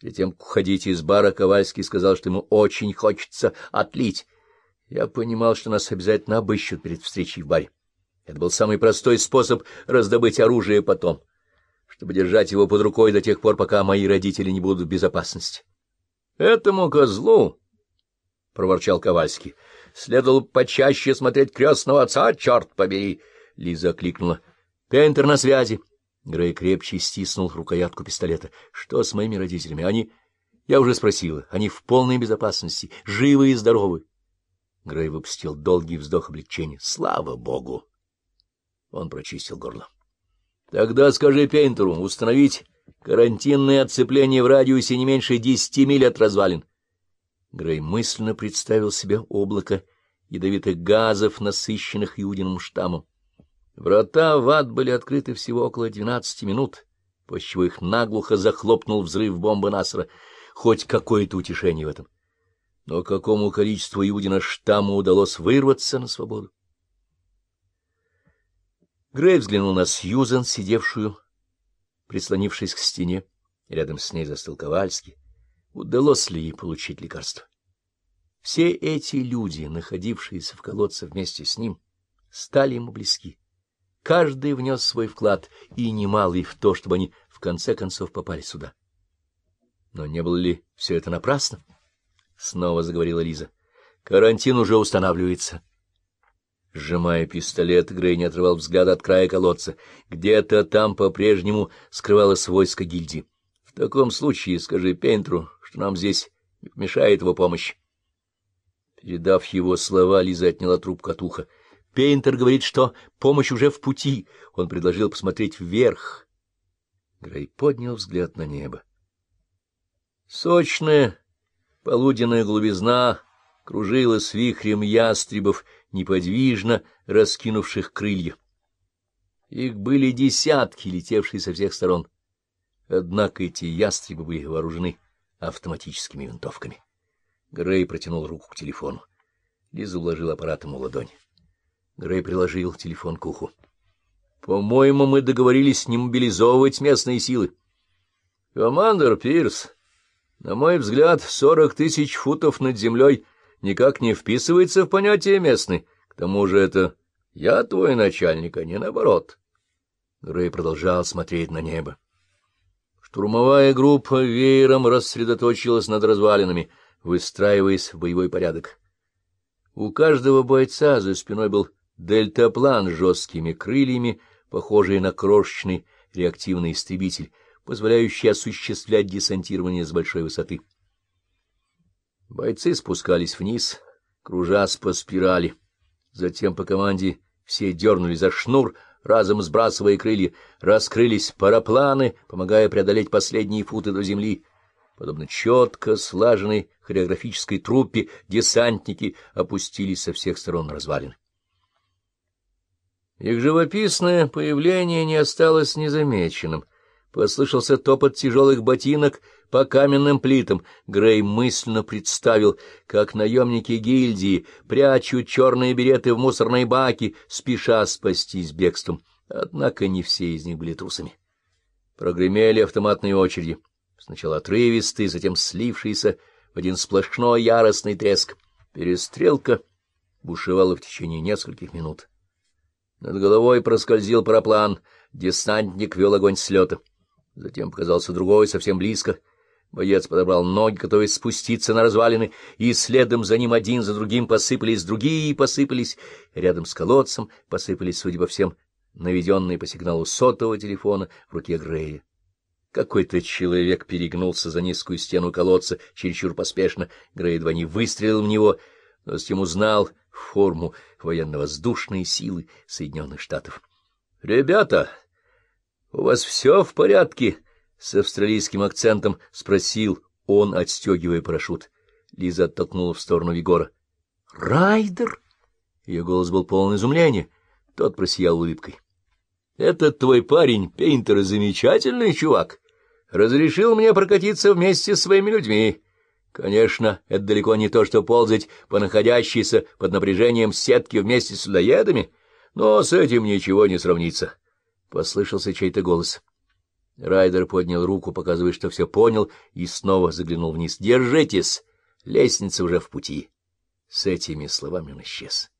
Перед тем, как уходить из бара, Ковальский сказал, что ему очень хочется отлить. Я понимал, что нас обязательно обыщут перед встречей в баре. Это был самый простой способ раздобыть оружие потом, чтобы держать его под рукой до тех пор, пока мои родители не будут в безопасности. — Этому козлу, — проворчал Ковальский, — следовало почаще смотреть крестного отца, черт побери! — Лиза окликнула. — Пентер на связи. — Грей крепче стиснул рукоятку пистолета. — Что с моими родителями? Они... Я уже спросила. Они в полной безопасности, живы и здоровы. Грей выпустил долгий вздох облегчения. Слава богу! Он прочистил горло. — Тогда скажи Пейнтеру установить карантинное отцепление в радиусе не меньше десяти миль от развалин. Грей мысленно представил себе облако ядовитых газов, насыщенных иудиным штаммом. Врата в ад были открыты всего около двенадцати минут, после чего их наглухо захлопнул взрыв бомбы Насра. Хоть какое-то утешение в этом. Но какому количеству Иудина штамму удалось вырваться на свободу? Грей взглянул на Сьюзен, сидевшую, прислонившись к стене. Рядом с ней застыл Ковальский. Удалось ли ей получить лекарство? Все эти люди, находившиеся в колодце вместе с ним, стали ему близки. Каждый внес свой вклад, и немалый, в то, чтобы они в конце концов попали сюда. Но не было ли все это напрасно? Снова заговорила Лиза. Карантин уже устанавливается. Сжимая пистолет, Грей не отрывал взгляд от края колодца. Где-то там по-прежнему скрывалось войско гильдии. В таком случае скажи Пейнтру, что нам здесь не помешает его помощь. Передав его слова, Лиза отняла трубку от уха. Пейнтер говорит, что помощь уже в пути. Он предложил посмотреть вверх. Грей поднял взгляд на небо. Сочная полуденная глубизна кружилась вихрем ястребов, неподвижно раскинувших крылья. Их были десятки, летевшие со всех сторон. Однако эти ястребы были вооружены автоматическими винтовками. Грей протянул руку к телефону. Лиза уложил аппарат ему ладонь. Грей приложил телефон к уху. — По-моему, мы договорились не мобилизовывать местные силы. — Командор Пирс, на мой взгляд, сорок тысяч футов над землей никак не вписывается в понятие местный. К тому же это я твой начальник, а не наоборот. Грей продолжал смотреть на небо. Штурмовая группа веером рассредоточилась над развалинами, выстраиваясь в боевой порядок. У каждого бойца за спиной был дельтаплан с жесткими крыльями, похожий на крошечный реактивный истребитель, позволяющий осуществлять десантирование с большой высоты. Бойцы спускались вниз, кружась по спирали. Затем по команде все дернули за шнур, разом сбрасывая крылья, раскрылись парапланы, помогая преодолеть последние футы до земли. Подобно четко слаженной хореографической труппе, десантники опустились со всех сторон развалины. Их живописное появление не осталось незамеченным. Послышался топот тяжелых ботинок по каменным плитам. Грей мысленно представил, как наемники гильдии прячут черные береты в мусорные баки, спеша спастись бегством. Однако не все из них были трусами. Прогремели автоматные очереди. Сначала отрывистые, затем слившиеся в один сплошной яростный треск. Перестрелка бушевала в течение нескольких минут. Над головой проскользил параплан, десантник вел огонь с лета. Затем показался другой, совсем близко. Боец подобрал ноги, готовясь спуститься на развалины, и следом за ним один за другим посыпались другие и посыпались. Рядом с колодцем посыпались, судя по всем, наведенные по сигналу сотового телефона в руке Грея. Какой-то человек перегнулся за низкую стену колодца чересчур поспешно. Грей едва не выстрелил в него, но затем узнал форму военно-воздушной силы Соединенных Штатов. — Ребята, у вас все в порядке? — с австралийским акцентом спросил он, отстегивая парашют. Лиза оттолкнула в сторону Егора. — Райдер? Ее голос был полон изумления. Тот просиял улыбкой. — Этот твой парень, Пейнтер, замечательный чувак. Разрешил мне прокатиться вместе с своими людьми. Конечно, это далеко не то, что ползать по находящейся под напряжением сетки вместе с людоедами, но с этим ничего не сравнится. Послышался чей-то голос. Райдер поднял руку, показывая, что все понял, и снова заглянул вниз. «Держитесь! Лестница уже в пути!» С этими словами он исчез.